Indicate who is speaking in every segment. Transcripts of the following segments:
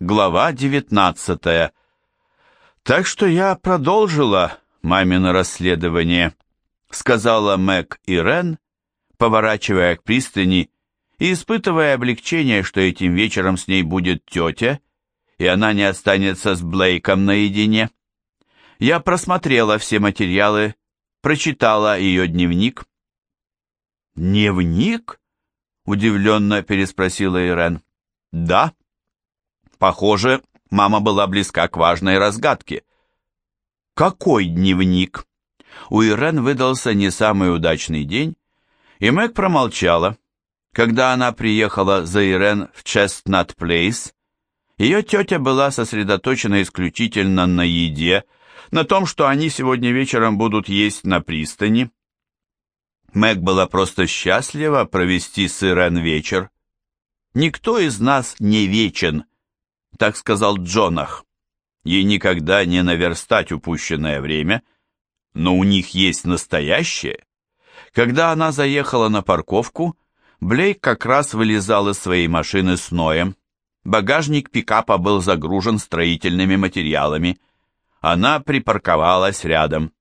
Speaker 1: Глава 19. Так что я продолжила мамино расследование, сказала Мэг и Рен, поворачивая к пристани и испытывая облегчение, что этим вечером с ней будет тетя, и она не останется с Блейком наедине. Я просмотрела все материалы, прочитала ее дневник. «Дневник?» — удивленно переспросила Ирен. «Да», Похоже, мама была близка к важной разгадке. Какой дневник? У Ирен выдался не самый удачный день, и Мэг промолчала. Когда она приехала за Ирен в Честнат Плейс, ее тетя была сосредоточена исключительно на еде, на том, что они сегодня вечером будут есть на пристани. Мэг была просто счастлива провести с Ирен вечер. Никто из нас не вечен, так сказал Джонах. Ей никогда не наверстать упущенное время, но у них есть настоящее. Когда она заехала на парковку, Блейк как раз вылезал из своей машины с Ноем. Багажник пикапа был загружен строительными материалами. Она припарковалась рядом.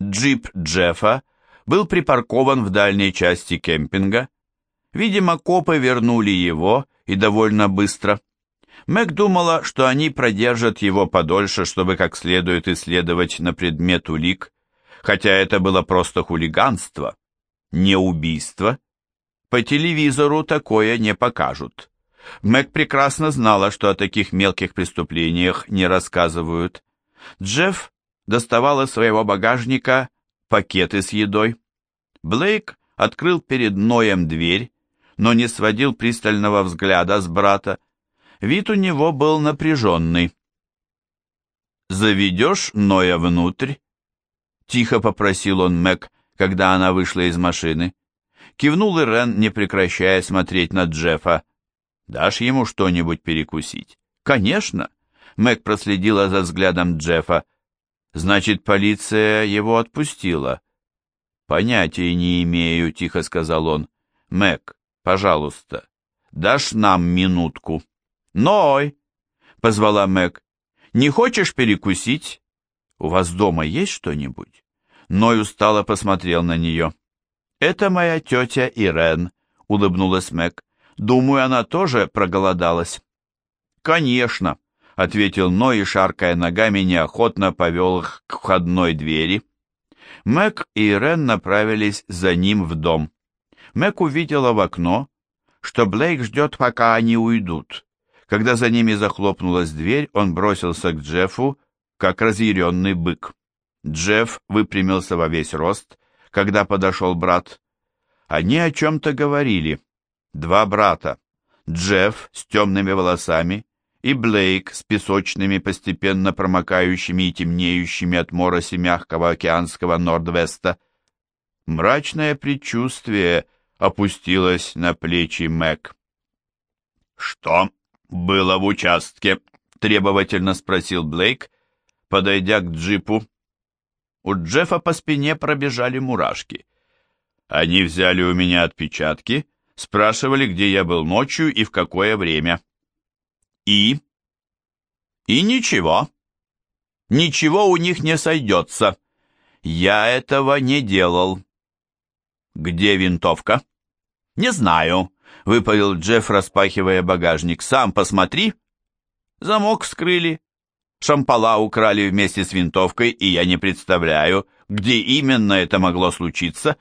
Speaker 1: Джип Джеффа был припаркован в дальней части кемпинга. Видимо, копы вернули его и довольно быстро. Мэг думала, что они продержат его подольше, чтобы как следует исследовать на предмет улик, хотя это было просто хулиганство, не убийство. По телевизору такое не покажут. Мэг прекрасно знала, что о таких мелких преступлениях не рассказывают. Джефф доставал из своего багажника пакеты с едой. Блейк открыл перед Ноем дверь, но не сводил пристального взгляда с брата, Вид у него был напряженный. «Заведешь Ноя внутрь?» Тихо попросил он Мэг, когда она вышла из машины. Кивнул Ирен, не прекращая смотреть на Джеффа. «Дашь ему что-нибудь перекусить?» «Конечно!» Мэг проследила за взглядом Джеффа. «Значит, полиция его отпустила?» «Понятия не имею», — тихо сказал он. «Мэг, пожалуйста, дашь нам минутку?» «Ной!» — позвала Мэг. «Не хочешь перекусить? У вас дома есть что-нибудь?» Ной устало посмотрел на нее. «Это моя тетя Ирен», — улыбнулась Мэг. «Думаю, она тоже проголодалась». «Конечно», — ответил Ной и, шаркая ногами, неохотно повел их к входной двери. Мэг и Ирен направились за ним в дом. Мэг увидела в окно, что Блейк ждет, пока они уйдут. Когда за ними захлопнулась дверь, он бросился к Джеффу, как разъяренный бык. Джефф выпрямился во весь рост, когда подошел брат. Они о чем-то говорили. Два брата. Джефф с темными волосами и Блейк с песочными, постепенно промокающими и темнеющими от мороси мягкого океанского Нордвеста. Мрачное предчувствие опустилось на плечи Мэг. «Что было в участке?» — требовательно спросил Блейк, подойдя к джипу. У Джеффа по спине пробежали мурашки. Они взяли у меня отпечатки, спрашивали, где я был ночью и в какое время. И? И ничего. Ничего у них не сойдется. Я этого не делал. Где винтовка? Не знаю. — выпалил Джефф, распахивая багажник. «Сам посмотри!» Замок вскрыли. Шампала украли вместе с винтовкой, и я не представляю, где именно это могло случиться.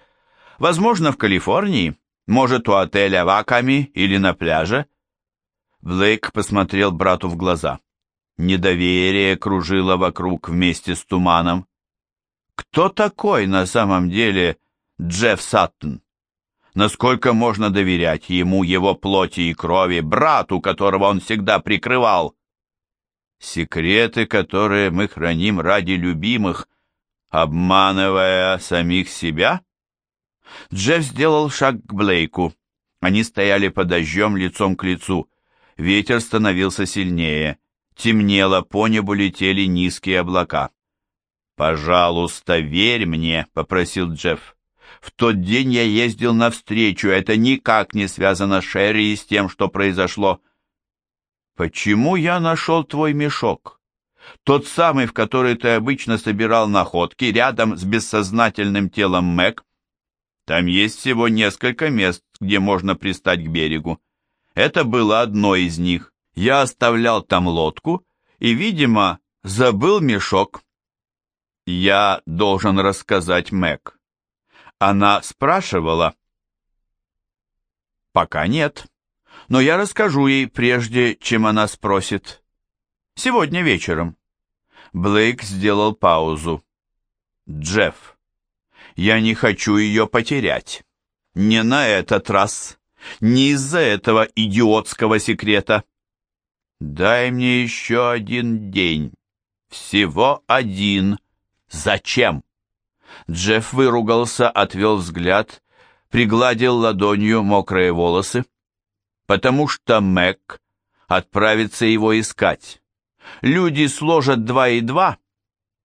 Speaker 1: Возможно, в Калифорнии, может, у отеля Ваками или на пляже. Блейк посмотрел брату в глаза. Недоверие кружило вокруг вместе с туманом. Кто такой на самом деле Джефф Саттон? Насколько можно доверять ему, его плоти и крови, брату, которого он всегда прикрывал? Секреты, которые мы храним ради любимых, обманывая самих себя? Джефф сделал шаг к Блейку. Они стояли под дождем лицом к лицу. Ветер становился сильнее. Темнело, по небу летели низкие облака. «Пожалуйста, верь мне», — попросил Джефф. В тот день я ездил навстречу, это никак не связано с Шерри и с тем, что произошло. почему я нашел твой мешок? Тот самый, в который ты обычно собирал находки, рядом с бессознательным телом Мэг? Там есть всего несколько мест, где можно пристать к берегу. Это было одно из них. Я оставлял там лодку и, видимо, забыл мешок. Я должен рассказать Мэг. Она спрашивала. Пока нет. Но я расскажу ей, прежде чем она спросит. Сегодня вечером. Блейк сделал паузу. Джефф, я не хочу ее потерять. Не на этот раз. Не из-за этого идиотского секрета. Дай мне еще один день. Всего один. Зачем? Джефф выругался, отвел взгляд, пригладил ладонью мокрые волосы. Потому что Мэг отправится его искать. Люди сложат два и два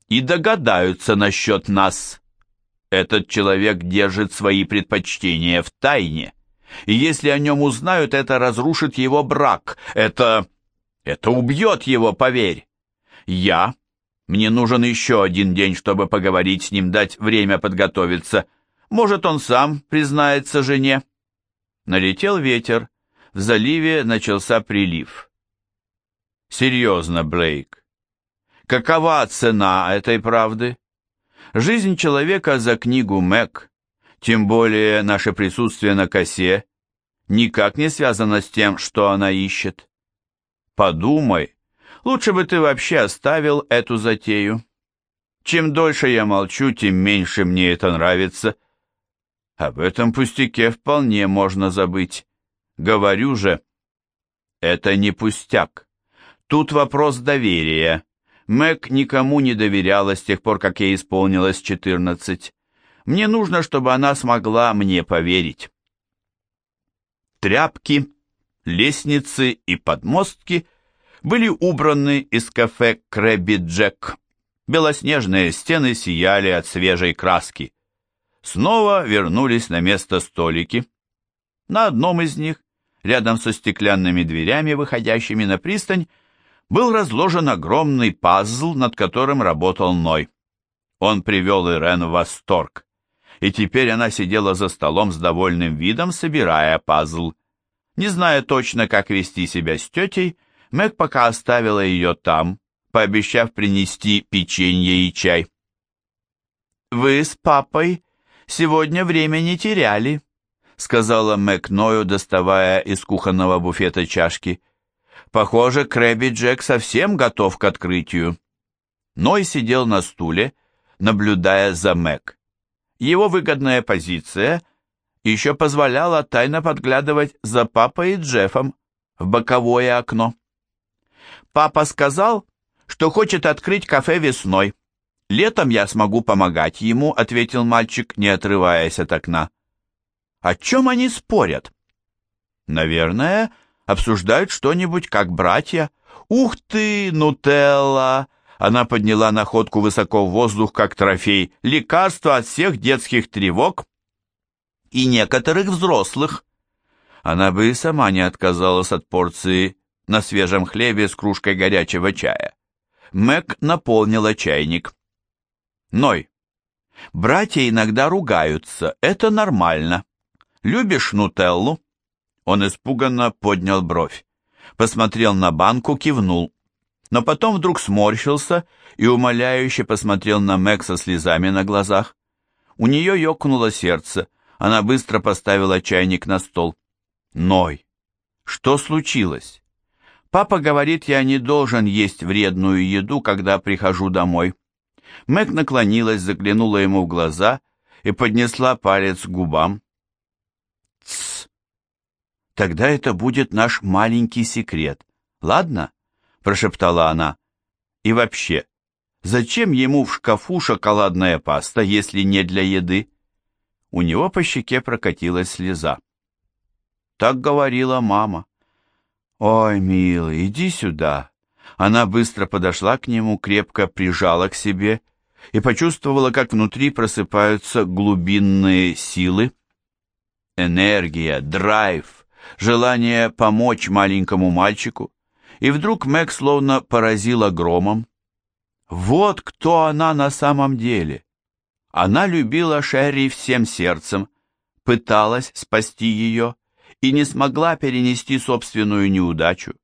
Speaker 1: и догадаются насчет нас. Этот человек держит свои предпочтения в тайне. И если о нем узнают, это разрушит его брак. Это... это убьет его, поверь. Я мне нужен еще один день, чтобы поговорить с ним, дать время подготовиться. Может, он сам признается жене. Налетел ветер. В заливе начался прилив. Серьезно, Блейк. Какова цена этой правды? Жизнь человека за книгу Мэг, тем более наше присутствие на косе, никак не связано с тем, что она ищет. Подумай, Лучше бы ты вообще оставил эту затею. Чем дольше я молчу, тем меньше мне это нравится. Об этом пустяке вполне можно забыть. Говорю же, это не пустяк. Тут вопрос доверия. Мэг никому не доверяла с тех пор, как ей исполнилось четырнадцать. Мне нужно, чтобы она смогла мне поверить. Тряпки, лестницы и подмостки были убраны из кафе «Крэбби Джек». Белоснежные стены сияли от свежей краски. Снова вернулись на место столики. На одном из них, рядом со стеклянными дверями, выходящими на пристань, был разложен огромный пазл, над которым работал Ной. Он привел Ирен в восторг. И теперь она сидела за столом с довольным видом, собирая пазл. Не зная точно, как вести себя с тетей, Мэг пока оставила ее там, пообещав принести печенье и чай. «Вы с папой сегодня время не теряли», сказала Мэг Ною, доставая из кухонного буфета чашки. «Похоже, Крэбби Джек совсем готов к открытию». Ной сидел на стуле, наблюдая за Мэг. Его выгодная позиция еще позволяла тайно подглядывать за папой и Джеффом в боковое окно. Папа сказал, что хочет открыть кафе весной. Летом я смогу помогать ему, ответил мальчик, не отрываясь от окна. О чем они спорят? Наверное, обсуждают что-нибудь как братья. Ух ты, нутелла! Она подняла находку высоко в воздух, как трофей. Лекарство от всех детских тревог и некоторых взрослых. Она бы и сама не отказалась от порции на свежем хлебе с кружкой горячего чая. Мэг наполнила чайник. Ной, братья иногда ругаются, это нормально. Любишь нутеллу? Он испуганно поднял бровь, посмотрел на банку, кивнул, но потом вдруг сморщился и умоляюще посмотрел на Мэг со слезами на глазах. У нее ёкнуло сердце, она быстро поставила чайник на стол. Ной, что случилось? Папа говорит, я не должен есть вредную еду, когда прихожу домой. Мэг наклонилась, заглянула ему в глаза и поднесла палец к губам. Тсс. Тогда это будет наш маленький секрет. Ладно? прошептала она. И вообще, зачем ему в шкафу шоколадная паста, если не для еды? У него по щеке прокатилась слеза. Так говорила мама. «Ой, милый, иди сюда!» Она быстро подошла к нему, крепко прижала к себе и почувствовала, как внутри просыпаются глубинные силы. Энергия, драйв, желание помочь маленькому мальчику. И вдруг Мэг словно поразила громом. Вот кто она на самом деле. Она любила Шерри всем сердцем, пыталась спасти ее и не смогла перенести собственную неудачу.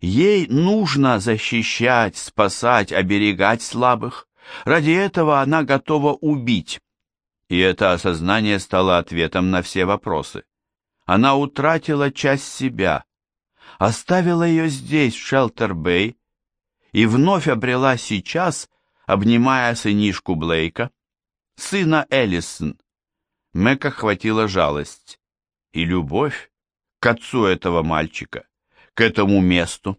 Speaker 1: Ей нужно защищать, спасать, оберегать слабых. Ради этого она готова убить. И это осознание стало ответом на все вопросы. Она утратила часть себя, оставила ее здесь, в Шелтер-Бэй, и вновь обрела сейчас, обнимая сынишку Блейка, сына Эллисон. Мэг охватила жалость и любовь к отцу этого мальчика к этому месту,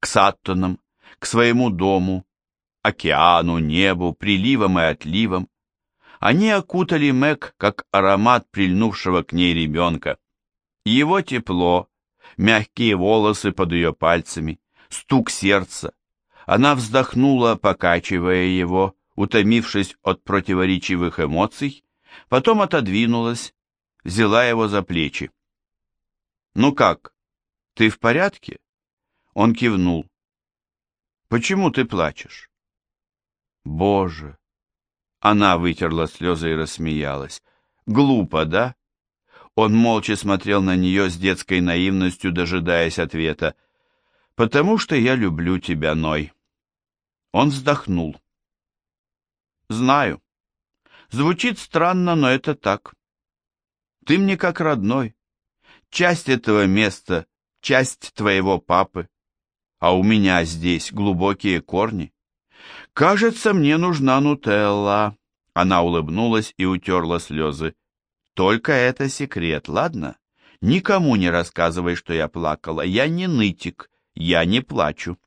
Speaker 1: к Саттонам, к своему дому, океану, небу, приливам и отливам. Они окутали Мэг, как аромат прильнувшего к ней ребенка. Его тепло, мягкие волосы под ее пальцами, стук сердца. Она вздохнула, покачивая его, утомившись от противоречивых эмоций, потом отодвинулась, взяла его за плечи. «Ну как, «Ты в порядке?» Он кивнул. «Почему ты плачешь?» «Боже!» Она вытерла слезы и рассмеялась. «Глупо, да?» Он молча смотрел на нее с детской наивностью, дожидаясь ответа. «Потому что я люблю тебя, Ной». Он вздохнул. «Знаю. Звучит странно, но это так. Ты мне как родной. Часть этого места, часть твоего папы, а у меня здесь глубокие корни. Кажется, мне нужна нутелла. Она улыбнулась и утерла слезы. Только это секрет, ладно? Никому не рассказывай, что я плакала. Я не нытик, я не плачу.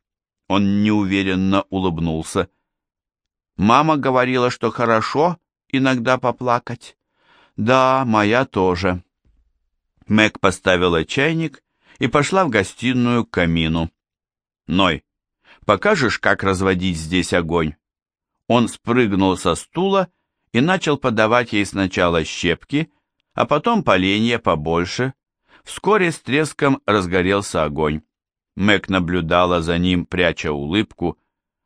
Speaker 1: Он неуверенно улыбнулся. Мама говорила, что хорошо иногда поплакать. Да, моя тоже. Мэг поставила чайник и пошла в гостиную к камину. «Ной, покажешь, как разводить здесь огонь?» Он спрыгнул со стула и начал подавать ей сначала щепки, а потом поленья побольше. Вскоре с треском разгорелся огонь. Мэг наблюдала за ним, пряча улыбку,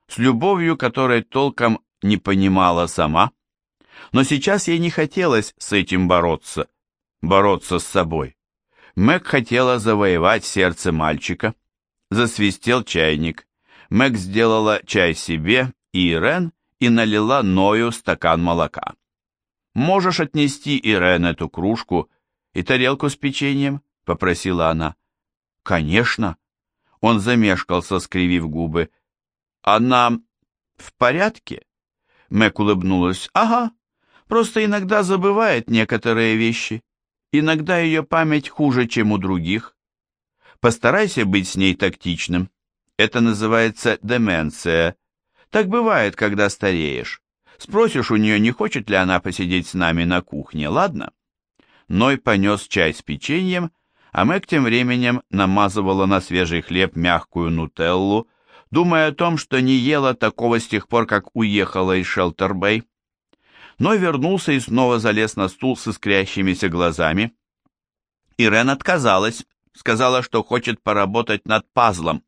Speaker 1: с любовью, которой толком не понимала сама. Но сейчас ей не хотелось с этим бороться, бороться с собой. Мэг хотела завоевать сердце мальчика. Засвистел чайник. Мэг сделала чай себе и Ирен и налила Ною стакан молока. «Можешь отнести Ирен эту кружку и тарелку с печеньем?» — попросила она. «Конечно». Он замешкался, скривив губы. «Она в порядке?» Мэг улыбнулась. «Ага, просто иногда забывает некоторые вещи». Иногда ее память хуже, чем у других. Постарайся быть с ней тактичным. Это называется деменция. Так бывает, когда стареешь. Спросишь у нее, не хочет ли она посидеть с нами на кухне, ладно? Ной понес чай с печеньем, а Мэг тем временем намазывала на свежий хлеб мягкую нутеллу, думая о том, что не ела такого с тех пор, как уехала из Шелтербэй но вернулся и снова залез на стул с искрящимися глазами. Ирен отказалась, сказала, что хочет поработать над пазлом.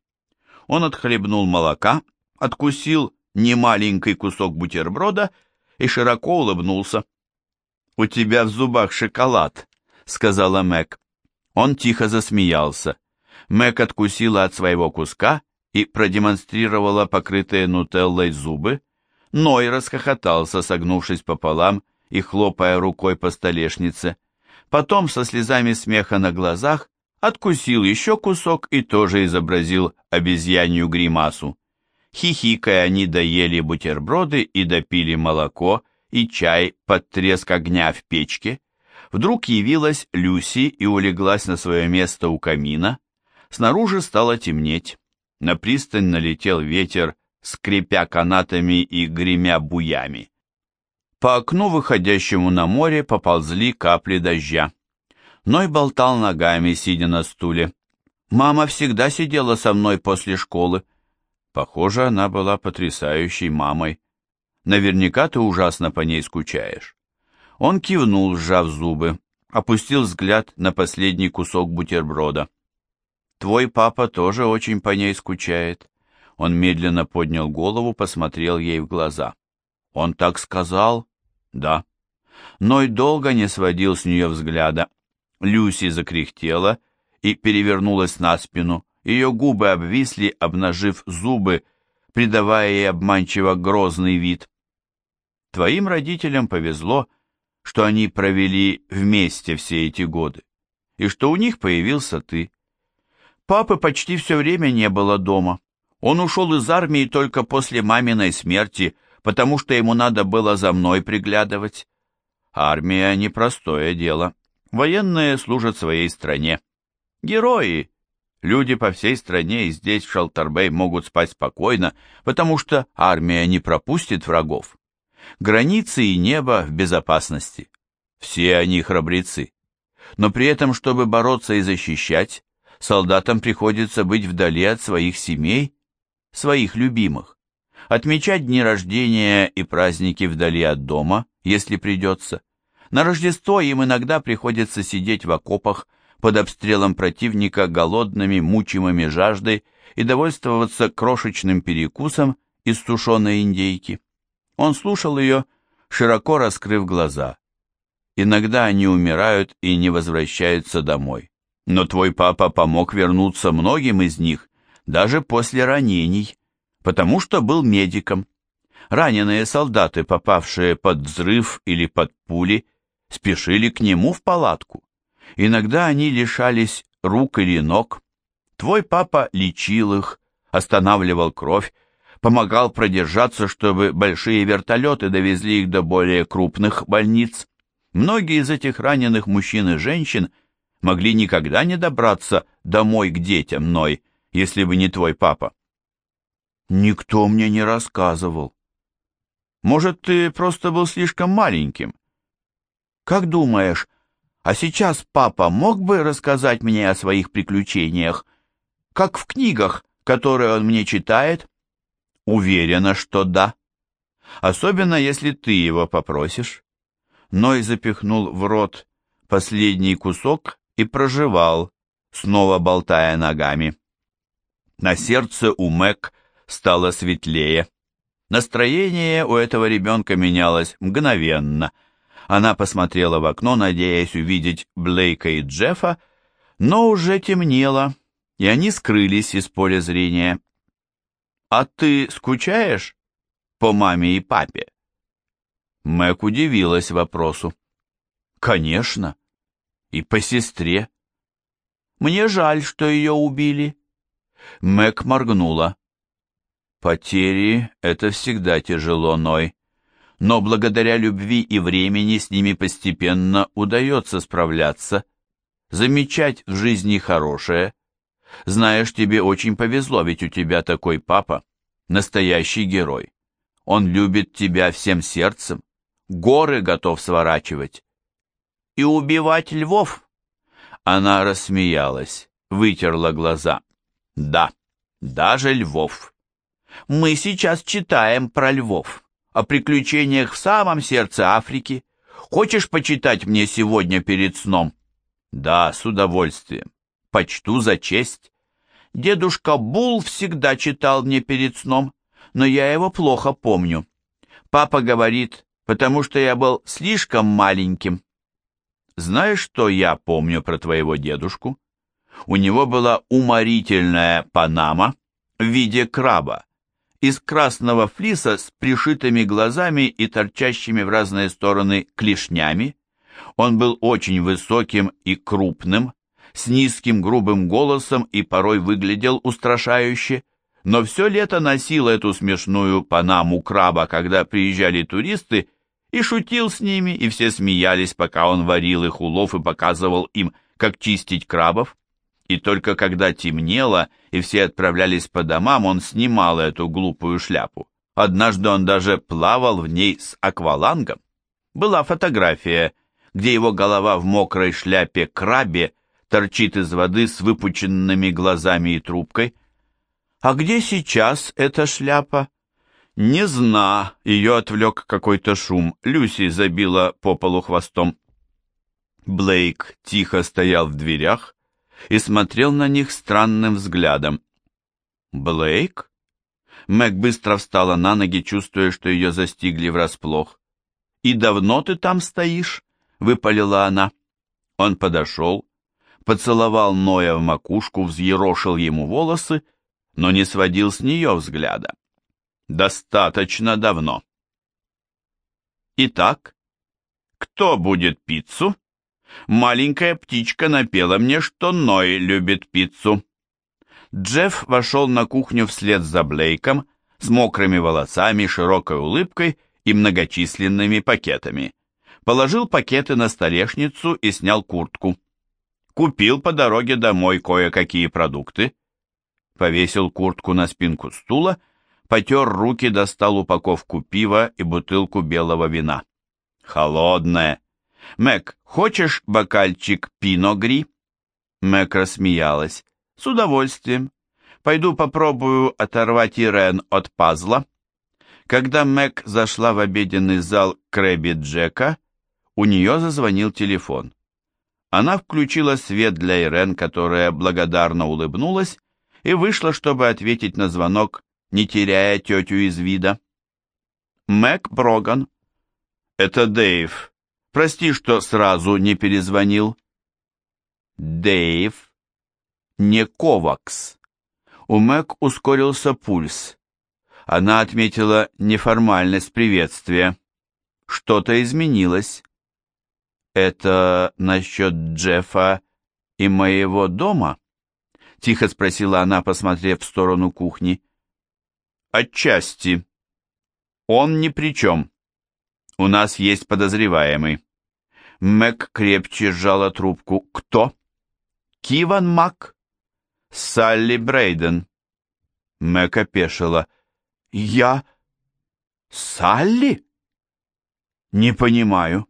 Speaker 1: Он отхлебнул молока, откусил немаленький кусок бутерброда и широко улыбнулся. «У тебя в зубах шоколад», — сказала Мэг. Он тихо засмеялся. Мэг откусила от своего куска и продемонстрировала покрытые нутеллой зубы, Ной расхохотался, согнувшись пополам и хлопая рукой по столешнице. Потом, со слезами смеха на глазах, откусил еще кусок и тоже изобразил обезьянью гримасу. Хихикая, они доели бутерброды и допили молоко и чай под треск огня в печке. Вдруг явилась Люси и улеглась на свое место у камина. Снаружи стало темнеть. На пристань налетел ветер скрипя канатами и гремя буями. По окну, выходящему на море, поползли капли дождя. Ной болтал ногами, сидя на стуле. Мама всегда сидела со мной после школы. Похоже, она была потрясающей мамой. Наверняка ты ужасно по ней скучаешь. Он кивнул, сжав зубы, опустил взгляд на последний кусок бутерброда. твой папа тоже очень по ней скучает». Он медленно поднял голову, посмотрел ей в глаза. «Он так сказал?» «Да». Ной долго не сводил с нее взгляда. Люси закряхтела и перевернулась на спину. Ее губы обвисли, обнажив зубы, придавая ей обманчиво грозный вид. Твоим родителям повезло, что они провели вместе все эти годы, и что у них появился ты. Папы почти все время не было дома. Он ушел из армии только после маминой смерти, потому что ему надо было за мной приглядывать. Армия — непростое дело. Военные служат своей стране. Герои! Люди по всей стране и здесь, в Шалтарбей, могут спать спокойно, потому что армия не пропустит врагов. Границы и небо в безопасности. Все они храбрецы. Но при этом, чтобы бороться и защищать, солдатам приходится быть вдали от своих семей, своих любимых. Отмечать дни рождения и праздники вдали от дома, если придется. На Рождество им иногда приходится сидеть в окопах под обстрелом противника голодными, мучимыми жаждой и довольствоваться крошечным перекусом из сушеной индейки. Он слушал ее, широко раскрыв глаза. Иногда они умирают и не возвращаются домой. Но твой папа помог вернуться многим из них, даже после ранений, потому что был медиком. Раненые солдаты, попавшие под взрыв или под пули, спешили к нему в палатку. Иногда они лишались рук или ног. Твой папа лечил их, останавливал кровь, помогал продержаться, чтобы большие вертолеты довезли их до более крупных больниц. Многие из этих раненых мужчин и женщин могли никогда не добраться домой к детям Ной, если бы не твой папа. Никто мне не рассказывал. Может, ты просто был слишком маленьким? Как думаешь, а сейчас папа мог бы рассказать мне о своих приключениях, как в книгах, которые он мне читает? Уверена, что да. Особенно, если ты его попросишь. Ной запихнул в рот последний кусок и прожевал, снова болтая ногами. На сердце у Мэг стало светлее. Настроение у этого ребенка менялось мгновенно. Она посмотрела в окно, надеясь увидеть Блейка и Джеффа, но уже темнело, и они скрылись из поля зрения. «А ты скучаешь по маме и папе?» Мэг удивилась вопросу. «Конечно. И по сестре. Мне жаль, что ее убили». Мэг моргнула. «Потери — это всегда тяжело, Ной. Но благодаря любви и времени с ними постепенно удается справляться, замечать в жизни хорошее, знаешь, тебе очень повезло, ведь у тебя такой папа, настоящий герой. Он любит тебя всем сердцем, горы готов сворачивать. И убивать львов? Она рассмеялась, вытерла глаза. Да, даже львов. Мы сейчас читаем про львов, о приключениях в самом сердце Африки. Хочешь почитать мне сегодня перед сном? Да, с удовольствием почту за честь. Дедушка Бул всегда читал мне перед сном, но я его плохо помню. Папа говорит, потому что я был слишком маленьким. Знаешь, что я помню про твоего дедушку? У него была уморительная панама в виде краба из красного флиса с пришитыми глазами и торчащими в разные стороны клешнями. Он был очень высоким и крупным, с низким грубым голосом и порой выглядел устрашающе, но все лето носил эту смешную панаму краба, когда приезжали туристы, и шутил с ними, и все смеялись, пока он варил их улов и показывал им, как чистить крабов. И только когда темнело, и все отправлялись по домам, он снимал эту глупую шляпу. Однажды он даже плавал в ней с аквалангом. Была фотография, где его голова в мокрой шляпе крабе торчит из воды с выпученными глазами и трубкой. «А где сейчас эта шляпа?» «Не зна», — ее отвлек какой-то шум. Люси забила по полу хвостом. Блейк тихо стоял в дверях, и смотрел на них странным взглядом. «Блейк?» Мэг быстро встала на ноги, чувствуя, что ее застигли врасплох. «И давно ты там стоишь?» — выпалила она. Он подошел, поцеловал Ноя в макушку, взъерошил ему волосы, но не сводил с нее взгляда. «Достаточно давно». «Итак, кто будет пиццу?» Маленькая птичка напела мне, что Ной любит пиццу. Джефф вошел на кухню вслед за Блейком с мокрыми волосами, широкой улыбкой и многочисленными пакетами. Положил пакеты на столешницу и снял куртку. Купил по дороге домой кое-какие продукты. Повесил куртку на спинку стула, потер руки, достал упаковку пива и бутылку белого вина. Холодное. Мэг, хочешь бокальчик пино-гри? Мэг рассмеялась. С удовольствием. Пойду попробую оторвать Ирен от пазла. Когда Мэг зашла в обеденный зал Крэби Джека, у нее зазвонил телефон. Она включила свет для Ирен, которая благодарно улыбнулась, и вышла, чтобы ответить на звонок, не теряя тетю из вида. Мэг Броган. «Это Дэйв. Прости, что сразу не перезвонил». «Дэйв», не Ковакс. У Мэг ускорился пульс. Она отметила неформальность приветствия. Что-то изменилось. «Это насчет Джеффа и моего дома?» — тихо спросила она, посмотрев в сторону кухни. «Отчасти. Он ни при чем. У нас есть подозреваемый». Мэг крепче сжала трубку. «Кто?» «Киван Мак?» Салли Брейден. Мэг опешила. «Я... Салли?» «Не понимаю.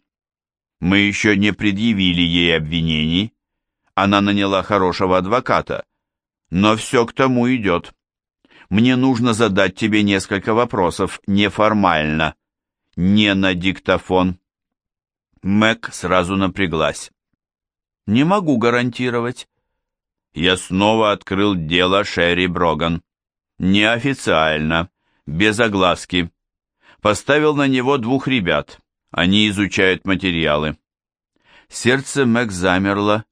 Speaker 1: Мы еще не предъявили ей обвинений. Она наняла хорошего адвоката. Но все к тому идет. Мне нужно задать тебе несколько вопросов неформально, не на диктофон». Мэг сразу напряглась. «Не могу гарантировать я снова открыл дело Шерри Броган. Неофициально, без огласки. Поставил на него двух ребят. Они изучают материалы. Сердце Мэг замерло,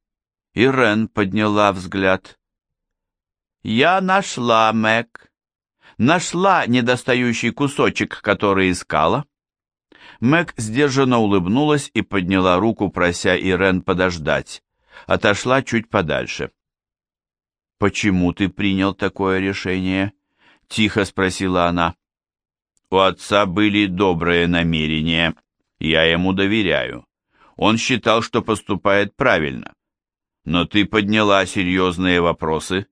Speaker 1: и Рен подняла взгляд. «Я нашла, Мэг. Нашла недостающий кусочек, который искала». Мэг сдержанно улыбнулась и подняла руку, прося Ирен подождать. Отошла чуть подальше. «Почему ты принял такое решение?» — тихо спросила она. «У отца были добрые намерения. Я ему доверяю. Он считал, что поступает правильно. Но ты подняла серьезные вопросы,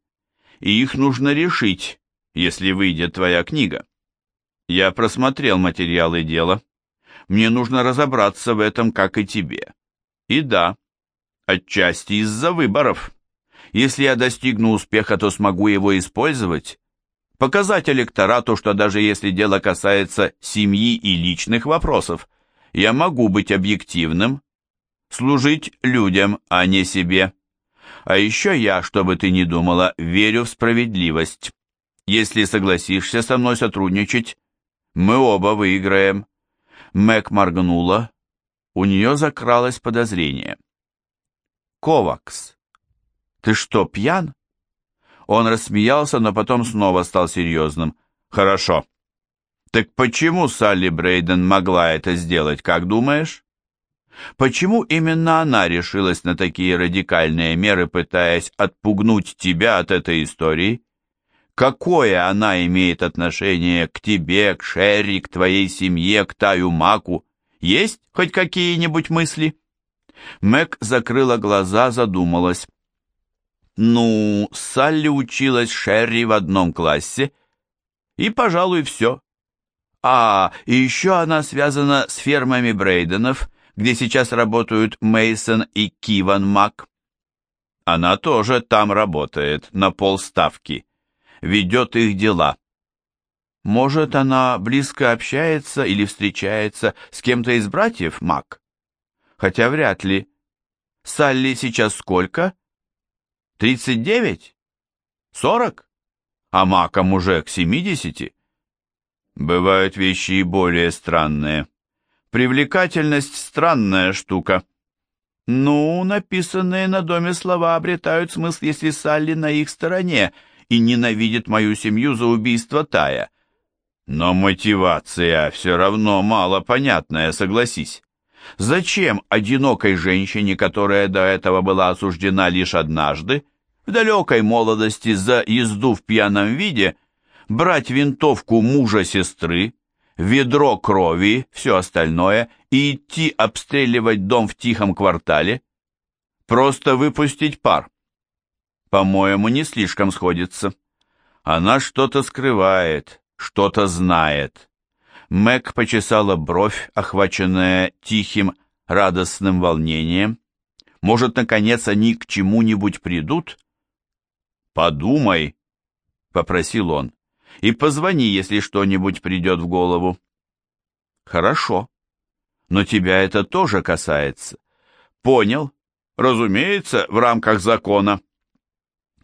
Speaker 1: и их нужно решить, если выйдет твоя книга. Я просмотрел материалы дела. Мне нужно разобраться в этом, как и тебе. И да, отчасти из-за выборов». Если я достигну успеха, то смогу его использовать. Показать электорату, что даже если дело касается семьи и личных вопросов, я могу быть объективным, служить людям, а не себе. А еще я, чтобы ты не думала, верю в справедливость. Если согласишься со мной сотрудничать, мы оба выиграем. Мэг моргнула. У нее закралось подозрение. Ковакс. Ты что, пьян?» Он рассмеялся, но потом снова стал серьезным. «Хорошо. Так почему Салли Брейден могла это сделать, как думаешь?» Почему именно она решилась на такие радикальные меры, пытаясь отпугнуть тебя от этой истории? Какое она имеет отношение к тебе, к Шерри, к твоей семье, к Таю Маку? Есть хоть какие-нибудь мысли?» Мэг закрыла глаза, задумалась. Ну, Салли училась Шерри в одном классе. И, пожалуй, все. А, еще она связана с фермами Брейденов, где сейчас работают Мейсон и Киван Мак. Она тоже там работает, на полставки. Ведет их дела. Может, она близко общается или встречается с кем-то из братьев Мак? Хотя вряд ли. Салли сейчас сколько? Тридцать девять? Сорок? А макам уже к семидесяти? Бывают вещи и более странные. Привлекательность — странная штука. Ну, написанные на доме слова обретают смысл, если Салли на их стороне и ненавидит мою семью за убийство Тая. Но мотивация все равно мало понятная, согласись. Зачем одинокой женщине, которая до этого была осуждена лишь однажды, в далекой молодости за езду в пьяном виде, брать винтовку мужа сестры, ведро крови, все остальное, и идти обстреливать дом в тихом квартале? Просто выпустить пар? По-моему, не слишком сходится. Она что-то скрывает, что-то знает. Мэг почесала бровь, охваченная тихим, радостным волнением. Может, наконец они к чему-нибудь придут? «Подумай», — попросил он, — «и позвони, если что-нибудь придет в голову». «Хорошо. Но тебя это тоже касается». «Понял. Разумеется, в рамках закона».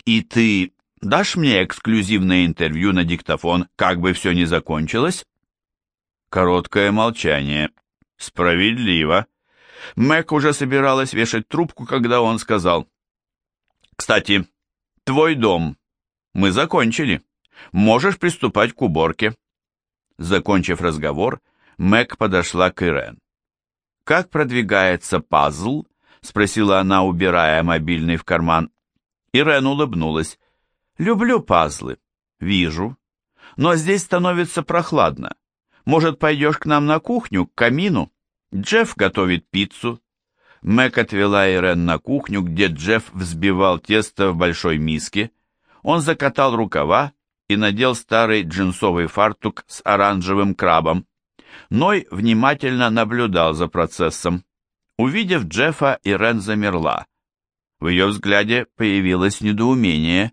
Speaker 1: «И ты дашь мне эксклюзивное интервью на диктофон, как бы все ни закончилось?» Короткое молчание. Справедливо. Мэг уже собиралась вешать трубку, когда он сказал. «Кстати, твой дом. Мы закончили. Можешь приступать к уборке». Закончив разговор, Мэг подошла к Ирен. «Как продвигается пазл?» — спросила она, убирая мобильный в карман. Ирен улыбнулась. «Люблю пазлы. Вижу. Но здесь становится прохладно. Может, пойдешь к нам на кухню, к камину? Джефф готовит пиццу». Мэг отвела Ирен на кухню, где Джефф взбивал тесто в большой миске. Он закатал рукава и надел старый джинсовый фартук с оранжевым крабом. Ной внимательно наблюдал за процессом. Увидев Джеффа, Ирен замерла. В ее взгляде появилось недоумение.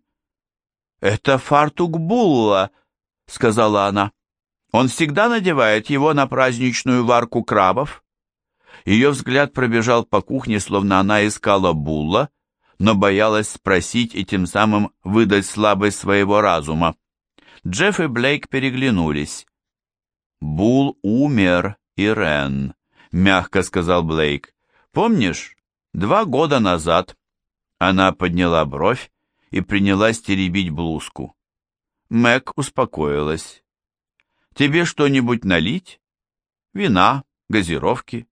Speaker 1: «Это фартук Булла», — сказала она. Он всегда надевает его на праздничную варку крабов. Ее взгляд пробежал по кухне, словно она искала Булла, но боялась спросить и тем самым выдать слабость своего разума. Джефф и Блейк переглянулись. «Бул умер, Ирен», — мягко сказал Блейк. «Помнишь, два года назад...» Она подняла бровь и принялась теребить блузку. Мэг успокоилась. Тебе что-нибудь налить? Вина, газировки.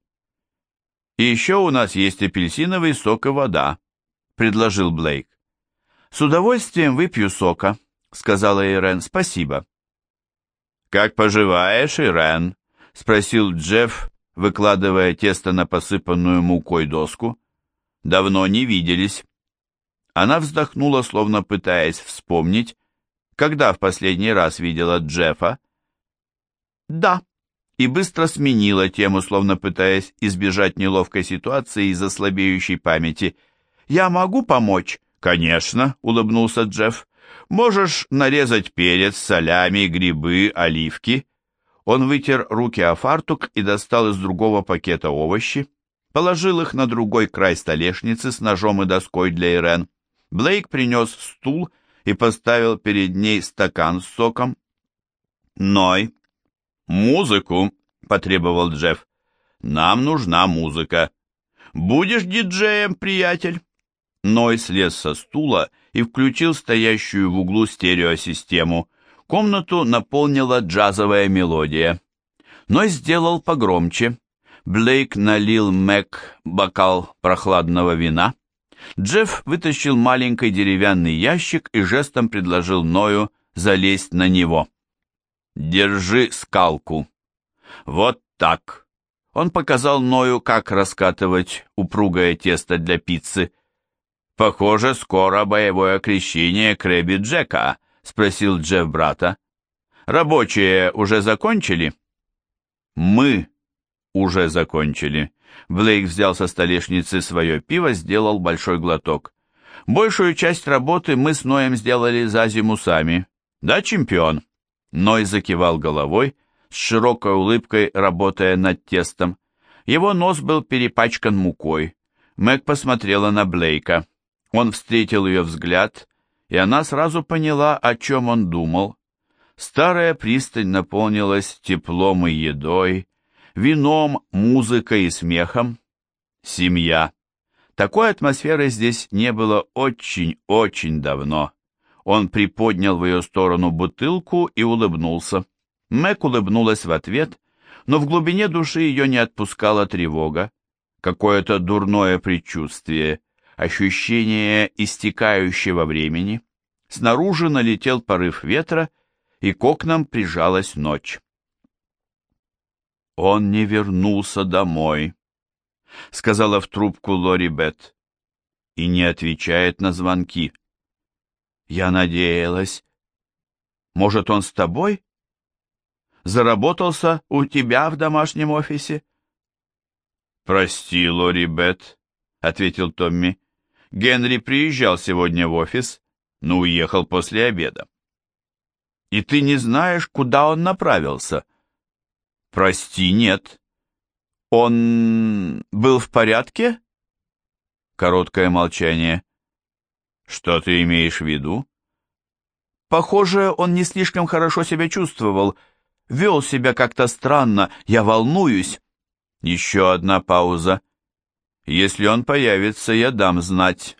Speaker 1: И еще у нас есть апельсиновый сок и вода, предложил Блейк. С удовольствием выпью сока, сказала Ирен. Спасибо. Как поживаешь, Ирен? спросил Джефф, выкладывая тесто на посыпанную мукой доску. Давно не виделись. Она вздохнула, словно пытаясь вспомнить, когда в последний раз видела Джеффа, «Да», и быстро сменила тему, словно пытаясь избежать неловкой ситуации из-за слабеющей памяти. «Я могу помочь?» «Конечно», — улыбнулся Джефф. «Можешь нарезать перец, солями, грибы, оливки». Он вытер руки о фартук и достал из другого пакета овощи, положил их на другой край столешницы с ножом и доской для Ирен. Блейк принес стул и поставил перед ней стакан с соком. «Ной», «Музыку», — потребовал Джефф. «Нам нужна музыка». «Будешь диджеем, приятель?» Ной слез со стула и включил стоящую в углу стереосистему. Комнату наполнила джазовая мелодия. Ной сделал погромче. Блейк налил Мэг бокал прохладного вина. Джефф вытащил маленький деревянный ящик и жестом предложил Ною залезть на него. Держи скалку. Вот так. Он показал Ною, как раскатывать упругое тесто для пиццы. Похоже, скоро боевое окрещение Крэби Джека, спросил Джефф брата. Рабочие уже закончили? Мы уже закончили. Блейк взял со столешницы свое пиво, сделал большой глоток. Большую часть работы мы с Ноем сделали за зиму сами. Да, чемпион? Ной закивал головой, с широкой улыбкой работая над тестом. Его нос был перепачкан мукой. Мэг посмотрела на Блейка. Он встретил ее взгляд, и она сразу поняла, о чем он думал. Старая пристань наполнилась теплом и едой, вином, музыкой и смехом. Семья. Такой атмосферы здесь не было очень-очень давно. Он приподнял в ее сторону бутылку и улыбнулся. Мэг улыбнулась в ответ, но в глубине души ее не отпускала тревога, какое-то дурное предчувствие, ощущение истекающего времени. Снаружи налетел порыв ветра, и к окнам прижалась ночь. «Он не вернулся домой», — сказала в трубку Лори Бет, — «и не отвечает на звонки». «Я надеялась. Может, он с тобой?» «Заработался у тебя в домашнем офисе?» «Прости, Лори Бет», — ответил Томми. «Генри приезжал сегодня в офис, но уехал после обеда». «И ты не знаешь, куда он направился?» «Прости, нет». «Он был в порядке?» Короткое молчание. «Что ты имеешь в виду?» «Похоже, он не слишком хорошо себя чувствовал, вел себя как-то странно, я волнуюсь». Еще одна пауза. Если он появится, я дам знать.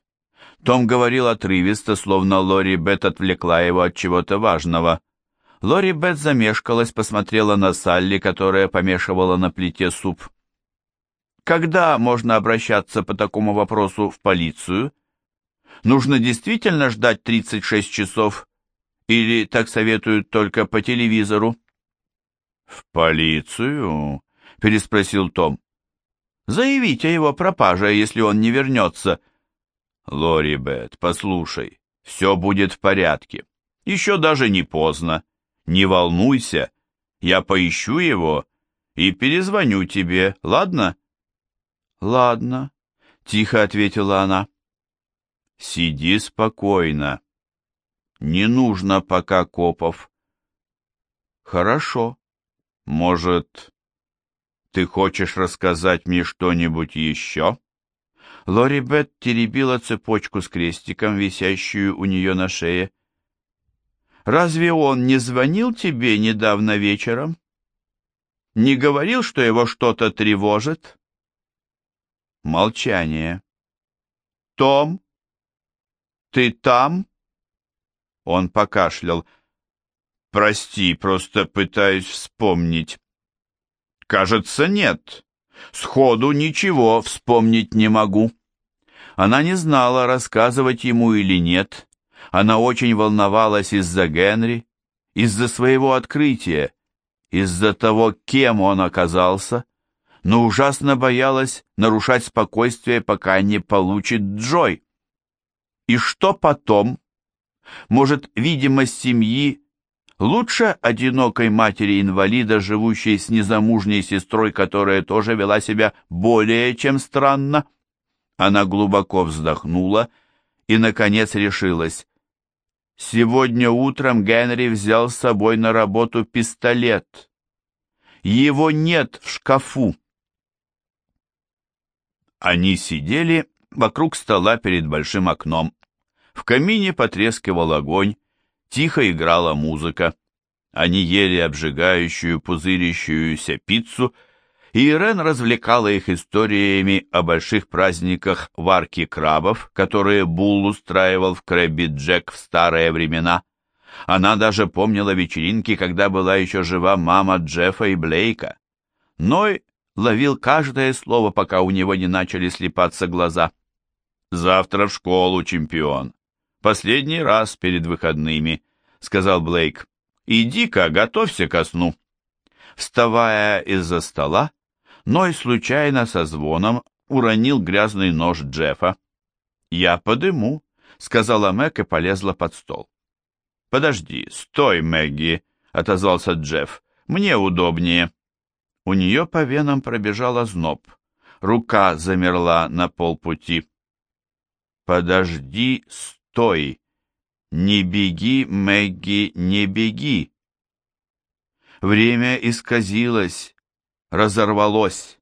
Speaker 1: Том говорил отрывисто, словно Лори Бет отвлекла его от чего-то важного. Лори Бет замешкалась, посмотрела на Салли, которая помешивала на плите суп. «Когда можно обращаться по такому вопросу в полицию? Нужно действительно ждать 36 часов? Или так советуют только по телевизору?» «В полицию?» — переспросил Том. «Заявить о его пропаже, если он не вернется». «Лори Бет, послушай, все будет в порядке. Еще даже не поздно. Не волнуйся, я поищу его и перезвоню тебе, ладно?» «Ладно», — тихо ответила она. «Сиди спокойно. Не нужно пока копов». «Хорошо. Может, «Ты хочешь рассказать мне что-нибудь еще?» Лори Бет теребила цепочку с крестиком, висящую у нее на шее. «Разве он не звонил тебе недавно вечером? Не говорил, что его что-то тревожит?» Молчание. «Том, ты там?» Он покашлял. «Прости, просто пытаюсь вспомнить». Кажется, нет. Сходу ничего вспомнить не могу. Она не знала, рассказывать ему или нет. Она очень волновалась из-за Генри, из-за своего открытия, из-за того, кем он оказался, но ужасно боялась нарушать спокойствие, пока не получит Джой. И что потом? Может, видимость семьи Лучше одинокой матери-инвалида, живущей с незамужней сестрой, которая тоже вела себя более чем странно. Она глубоко вздохнула и, наконец, решилась. Сегодня утром Генри взял с собой на работу пистолет. Его нет в шкафу. Они сидели вокруг стола перед большим окном. В камине потрескивал огонь, Тихо играла музыка. Они ели обжигающую, пузырящуюся пиццу, и Ирен развлекала их историями о больших праздниках в арке крабов, которые Булл устраивал в Крэбби Джек в старые времена. Она даже помнила вечеринки, когда была еще жива мама Джеффа и Блейка. Ной ловил каждое слово, пока у него не начали слепаться глаза. «Завтра в школу, чемпион. Последний раз перед выходными», — сказал Блейк. «Иди-ка, готовься ко сну». Вставая из-за стола, Ной случайно со звоном уронил грязный нож Джеффа. «Я подыму», — сказала Мэг и полезла под стол. «Подожди, стой, Мэгги», — отозвался Джефф. «Мне удобнее». У нее по венам пробежал озноб. Рука замерла на полпути. «Подожди, стой!» «Не беги, Мэгги, не беги!» Время исказилось, разорвалось.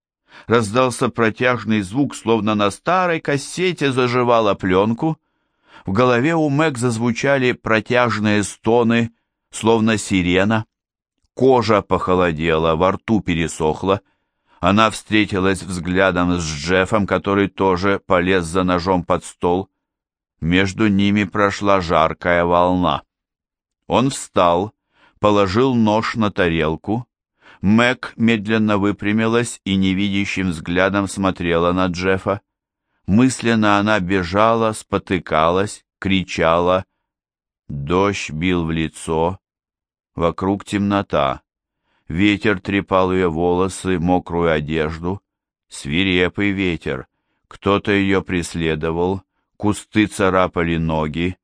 Speaker 1: Раздался протяжный звук, словно на старой кассете заживала пленку. В голове у Мэг зазвучали протяжные стоны, словно сирена. Кожа похолодела, во рту пересохла. Она встретилась взглядом с Джеффом, который тоже полез за ножом под стол. Между ними прошла жаркая волна. Он встал, положил нож на тарелку. Мэг медленно выпрямилась и невидящим взглядом смотрела на Джеффа. Мысленно она бежала, спотыкалась, кричала. Дождь бил в лицо. Вокруг темнота. Ветер трепал ее волосы, мокрую одежду. Свирепый ветер. Кто-то ее преследовал. Кусты царапали ноги.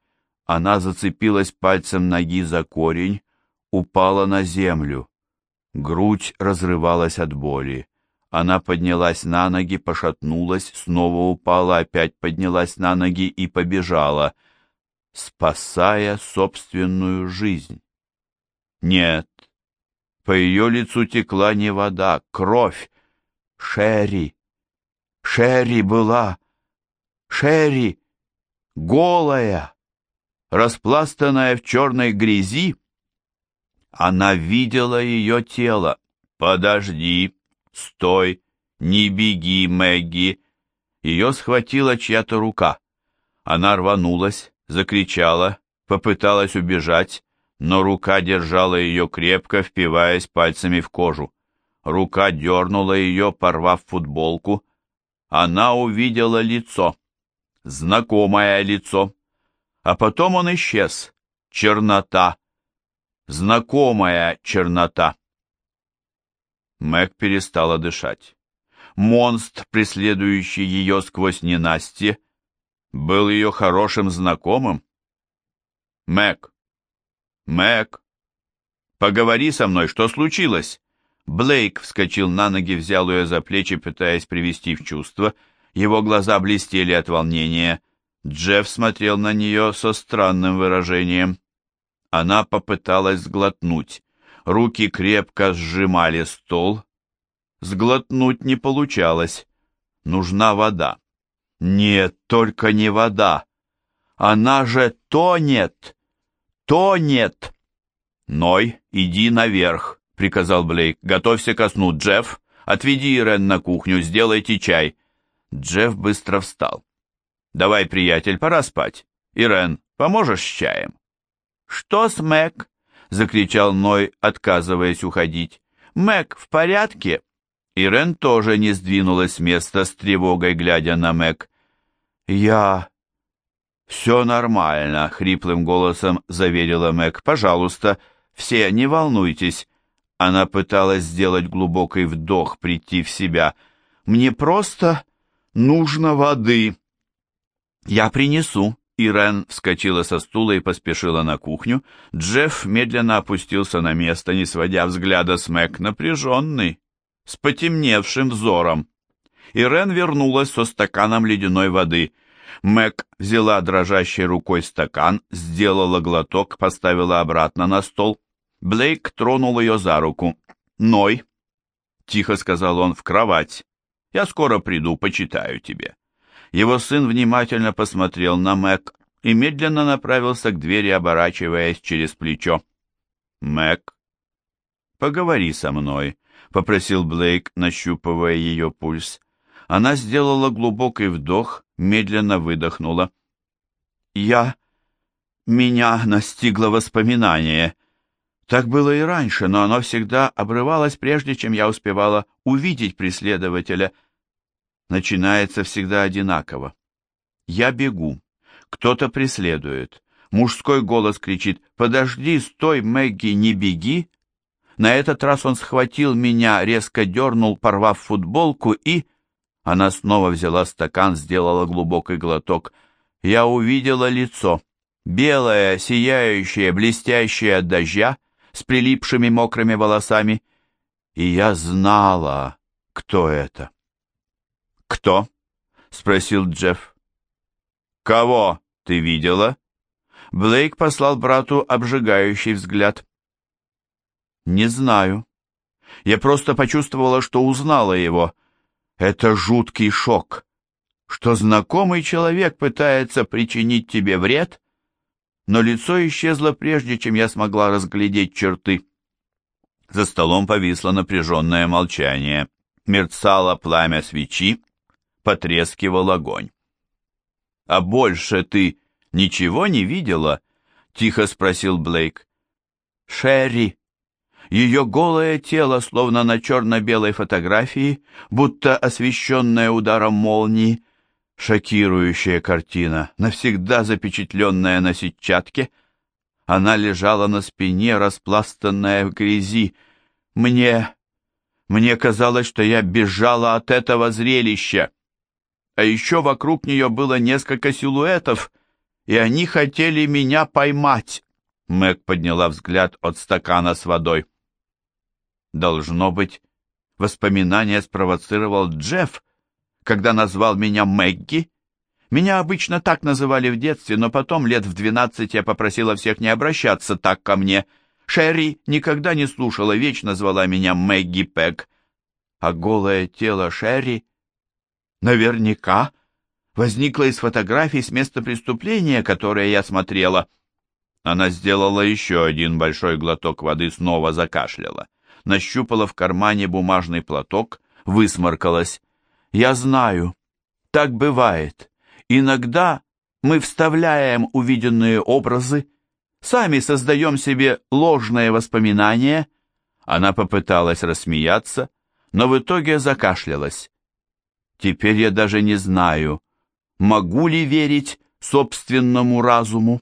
Speaker 1: Она зацепилась пальцем ноги за корень, упала на землю. Грудь разрывалась от боли. Она поднялась на ноги, пошатнулась, снова упала, опять поднялась на ноги и побежала, спасая собственную жизнь. Нет, по ее лицу текла не вода, кровь. Шерри. Шерри была. Шерри. Голая. Распластанная в черной грязи. Она видела ее тело. «Подожди!» «Стой! Не беги, Мэгги!» Ее схватила чья-то рука. Она рванулась, закричала, попыталась убежать, но рука держала ее крепко, впиваясь пальцами в кожу. Рука дернула ее, порвав футболку. Она увидела лицо. Знакомое лицо. А потом он исчез. Чернота. Знакомая чернота. Мэг перестала дышать. Монстр, преследующий ее сквозь ненастье, был ее хорошим знакомым. Мэг, Мэг, поговори со мной, что случилось? Блейк вскочил на ноги, взял ее за плечи, пытаясь привести в чувство. Его глаза блестели от волнения. Джефф смотрел на нее со странным выражением. Она попыталась сглотнуть. Руки крепко сжимали стол. Сглотнуть не получалось. Нужна вода. Нет, только не вода. Она же тонет. Тонет. Ной, иди наверх, приказал Блейк. Готовься ко сну, Джефф. Отведи Ирен на кухню, сделайте чай. Джефф быстро встал. Давай, приятель, пора спать. Ирен, поможешь с чаем? Что с Мэг? закричал Ной, отказываясь уходить. «Мэг в порядке?» Ирен тоже не сдвинулась с места с тревогой, глядя на Мэг. «Я...» «Все нормально», — хриплым голосом заверила Мэг. «Пожалуйста, все, не волнуйтесь». Она пыталась сделать глубокий вдох, прийти в себя. «Мне просто нужно воды». «Я принесу», Ирен вскочила со стула и поспешила на кухню. Джефф медленно опустился на место, не сводя взгляда с Мэг, напряженный, с потемневшим взором. Ирен вернулась со стаканом ледяной воды. Мэг взяла дрожащей рукой стакан, сделала глоток, поставила обратно на стол. Блейк тронул ее за руку. «Ной», — тихо сказал он, — «в кровать. Я скоро приду, почитаю тебе». Его сын внимательно посмотрел на Мэг и медленно направился к двери, оборачиваясь через плечо. «Мэг, поговори со мной», — попросил Блейк, нащупывая ее пульс. Она сделала глубокий вдох, медленно выдохнула. «Я... Меня настигло воспоминание. Так было и раньше, но оно всегда обрывалось, прежде чем я успевала увидеть преследователя начинается всегда одинаково. Я бегу. Кто-то преследует. Мужской голос кричит «Подожди, стой, Мэгги, не беги!» На этот раз он схватил меня, резко дернул, порвав футболку, и... Она снова взяла стакан, сделала глубокий глоток. Я увидела лицо. Белое, сияющее, блестящее от дождя, с прилипшими мокрыми волосами. И я знала, кто это. «Кто?» — спросил Джефф. «Кого ты видела?» Блейк послал брату обжигающий взгляд. «Не знаю. Я просто почувствовала, что узнала его. Это жуткий шок, что знакомый человек пытается причинить тебе вред, но лицо исчезло прежде, чем я смогла разглядеть черты. За столом повисло напряженное молчание. Мерцало пламя свечи, потрескивал огонь. «А больше ты ничего не видела?» — тихо спросил Блейк. «Шерри!» Ее голое тело, словно на черно-белой фотографии, будто освещенное ударом молнии. Шокирующая картина, навсегда запечатленная на сетчатке. Она лежала на спине, распластанная в грязи. Мне... Мне казалось, что я бежала от этого зрелища. А еще вокруг нее было несколько силуэтов, и они хотели меня поймать. Мэг подняла взгляд от стакана с водой. Должно быть, воспоминание спровоцировал Джефф, когда назвал меня Мэгги. Меня обычно так называли в детстве, но потом, лет в двенадцать, я попросила всех не обращаться так ко мне. Шерри никогда не слушала, вечно звала меня Мэгги Пэг. А голое тело Шерри наверняка возникло из фотографий с места преступления, которое я смотрела. Она сделала еще один большой глоток воды, снова закашляла нащупала в кармане бумажный платок, высморкалась. «Я знаю, так бывает. Иногда мы вставляем увиденные образы, сами создаем себе ложные воспоминания». Она попыталась рассмеяться, но в итоге закашлялась. «Теперь я даже не знаю, могу ли верить собственному разуму».